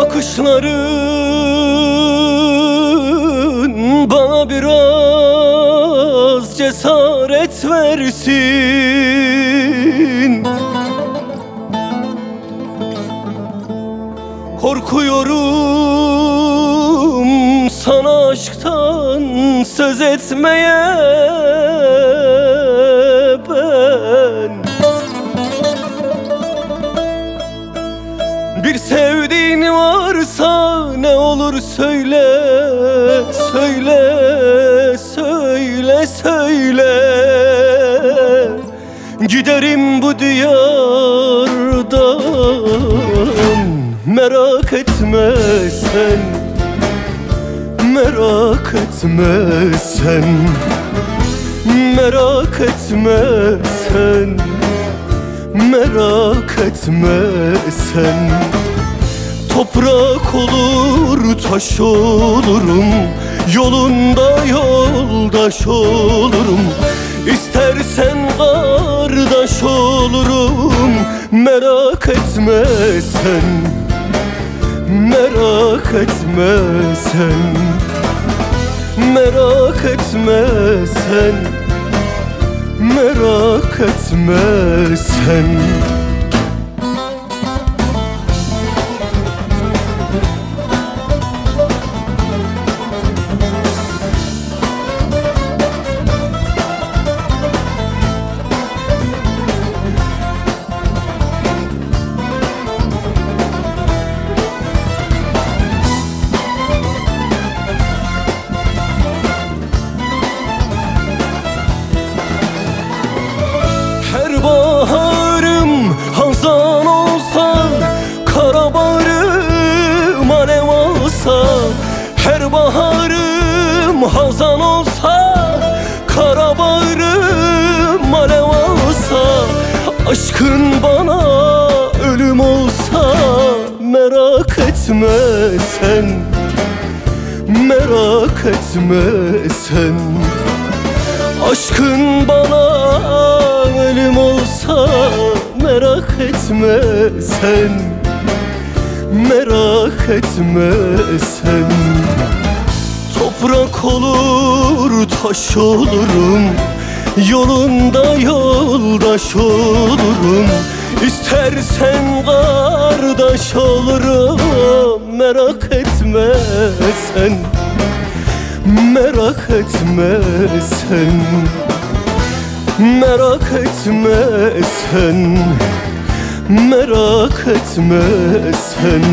Bakışların bana biraz cesaret versin. Korkuyorum sana aşktan söz etmeye olur söyle Söyle, söyle, söyle. Giderim bu diyardan. Merak etme sen Merak etme sen. Merak etme sen Merak etme sen. Toprak olur taş olurum Yolunda yoldaş olurum. İstersen kardeş olurum Merak etme sen Merak etme sen Merak etme sen Merak etme sen baharım hazan olsa Kara baharım alev olsa Her baharım hazan olsa Kara baharım alev olsa Aşkın bana ölüm olsa Merak etme sen Merak etme sen. Aşkın bana ölüm olsa merak etme sen. Merak etme sen. Toprak olur taş olurum. Yolunda yoldaş olurum. İstersen kardeş olurum. Merak etme sen. Merak etme sen Merak etme sen. Merak etme sen.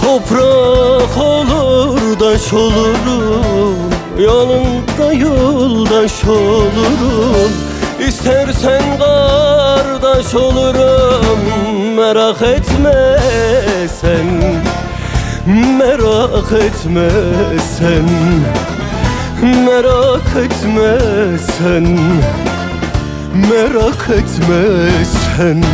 Toprak olur daş olurum. Yolunda yoldaş olurum. İstersen kardeş olurum. Merak etme sen. Merak etme sen Merak etme sen. Merak etme sen